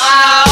Wow.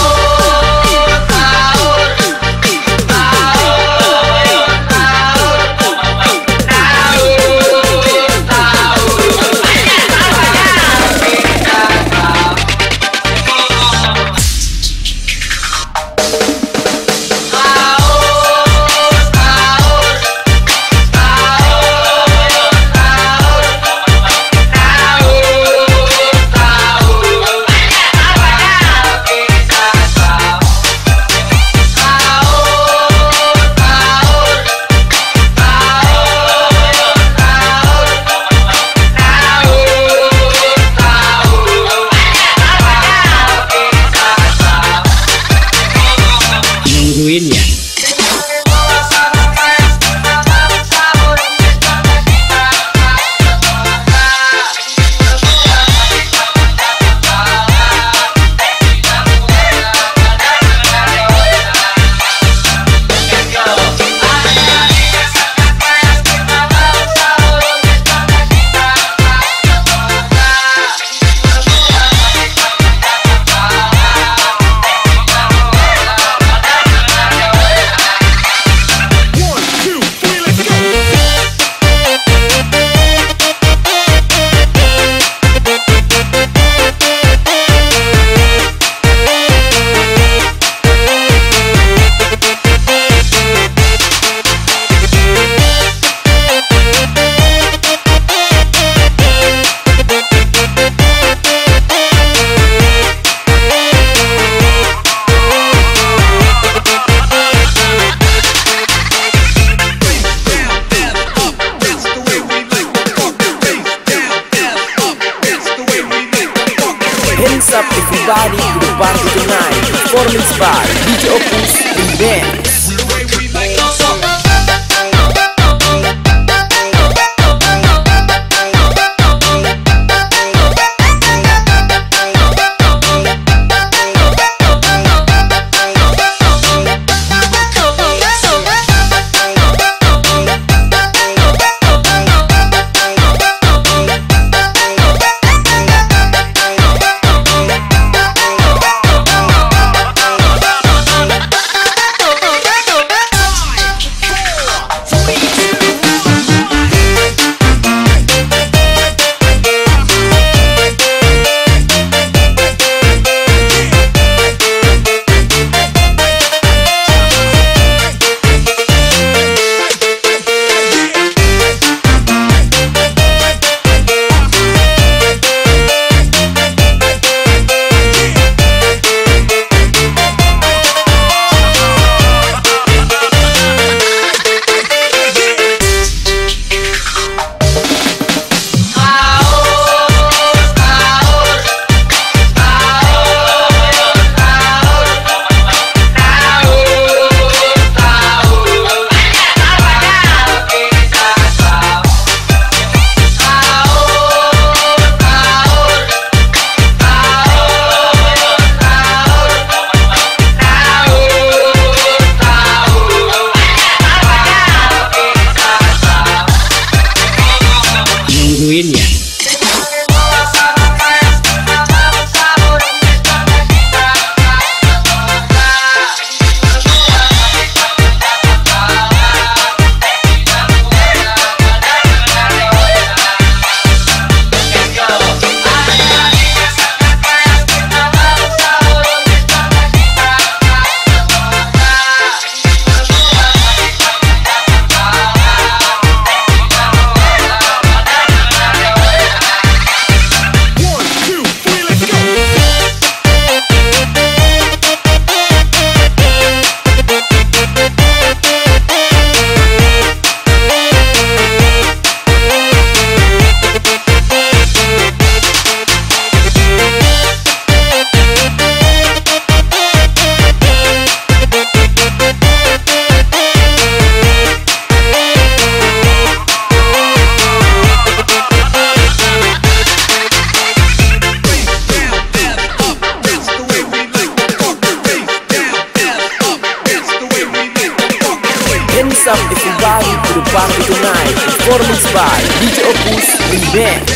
Everybody to the party tonight Performance by DJ Opus and Band Yeah.